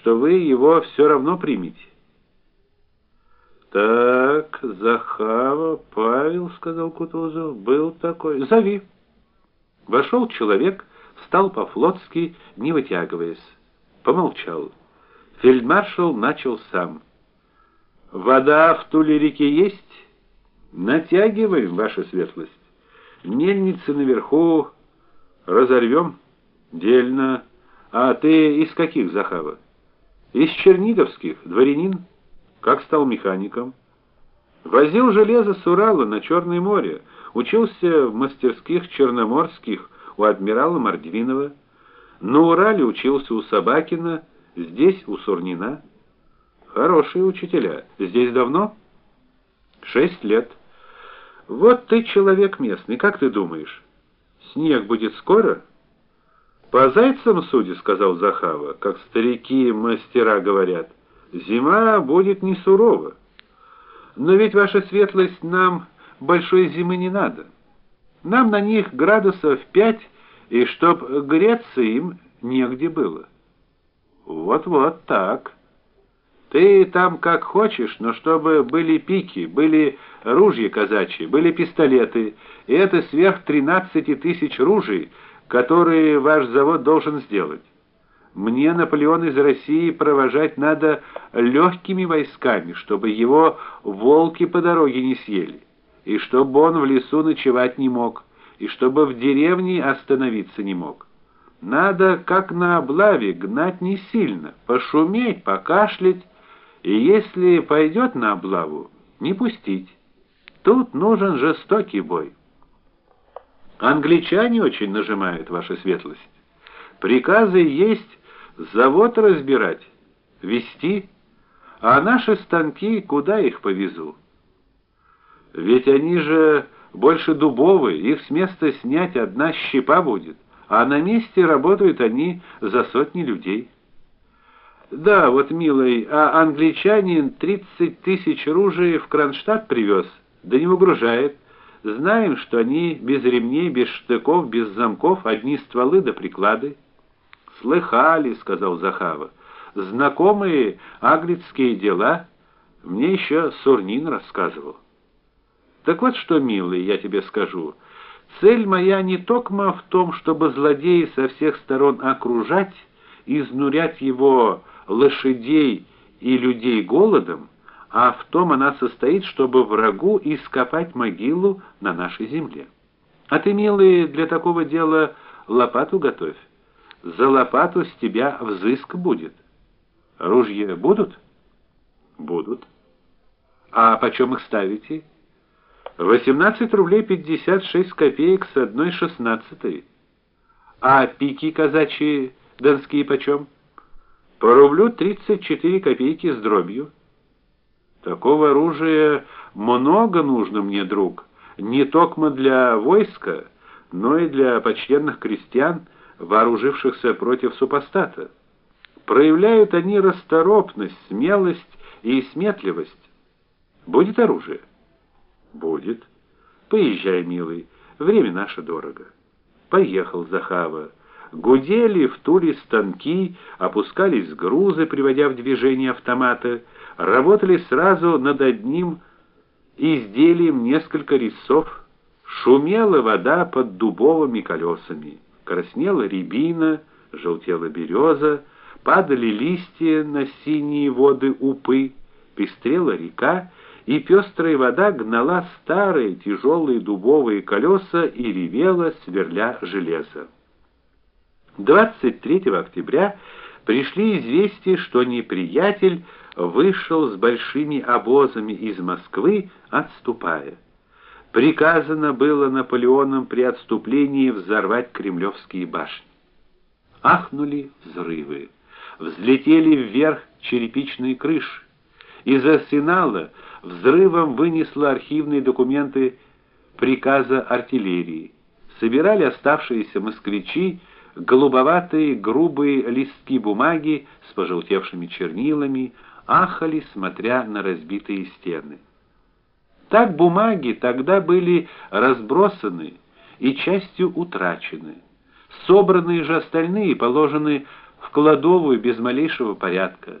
что вы его все равно примете. Так, Захава, Павел, сказал Кутузов, был такой. Зови. Вошел человек, встал по-флотски, не вытягиваясь. Помолчал. Фельдмаршал начал сам. Вода в Туле-реке есть? Натягиваем, ваша светлость. Мельницы наверху разорвем. Дельно. А ты из каких Захава? Из Черниговских, дворянин. Как стал механиком? Возил железо с Урала на Черное море, учился в мастерских черноморских у адмирала Мордвинова. На Урале учился у Собакина, здесь у Сурнина. Хорошие учителя. Здесь давно? Шесть лет. Вот ты человек местный, как ты думаешь? Снег будет скоро? По зайцам суди, сказал Захава, как старики мастера говорят. Зима будет не сурова. Но ведь ваша светлость нам большой зимы не надо. Нам на них градусов пять, и чтоб греться им негде было. Вот-вот так. Ты там как хочешь, но чтобы были пики, были ружья казачьи, были пистолеты, и это сверх тринадцати тысяч ружей, которые ваш завод должен сделать. Мне Наполеон из России провожать надо легкими войсками, чтобы его волки по дороге не съели, и чтобы он в лесу ночевать не мог, и чтобы в деревне остановиться не мог. Надо, как на облаве, гнать не сильно, пошуметь, покашлять, и если пойдет на облаву, не пустить. Тут нужен жестокий бой. Англичане очень нажимают, ваша светлость. Приказы есть завод разбирать, вести, а наши станки куда их повезу? Ведь они же больше дубовые, их с места снять одна щепа будет, а на месте работают они за сотни людей. Да, вот, милый, а англичанин 30 тысяч ружей в Кронштадт привез, да не выгружает. Знаем, что они без ремней, без штыков, без замков, одни стволы да приклады. Слыхали, сказал Захава. Знакомые аглицкие дела мне еще Сурнин рассказывал. Так вот что, милый, я тебе скажу. Цель моя не токмо в том, чтобы злодея со всех сторон окружать, изнурять его лошадей и людей голодом, а в том она состоит, чтобы врагу ископать могилу на нашей земле. А ты, милый, для такого дела лопату готовь. За лопату с тебя взыск будет. Ружья будут? Будут. А почем их ставите? 18 рублей 56 копеек с одной шестнадцатой. А пики казачьи донские почем? По рублю 34 копейки с дробью. Такого оружия много нужно мне, друг, не только для войска, но и для почтенных крестьян, вооружившихся против супостата. Проявляют они расторопность, смелость и сметливость. Будет оружие? Будет. Поезжай, милый, время наше дорого. Поехал Захава. Гудели в Туле станки, опускались грузы, приводя в движение автоматы, работали сразу над одним изделием несколько резцов, шумела вода под дубовыми колесами, краснела рябина, желтела береза, падали листья на синие воды Упы, пестрела река, и пестрая вода гнала старые тяжелые дубовые колеса и ревела, сверля железо. 23 октября пришли известия, что неприятель вышел с большими обозами из Москвы, отступая. Приказано было Наполеоном при отступлении взорвать кремлевские башни. Ахнули взрывы. Взлетели вверх черепичные крыши. Из арсенала взрывом вынесло архивные документы приказа артиллерии. Собирали оставшиеся москвичи голубоватые грубые листки бумаги с пожелтевшими чернилами, ахали, смотря на разбитые стены. Так бумаги тогда были разбросаны и частью утрачены. Собранные же остальные положены в кладовую без малейшего порядка.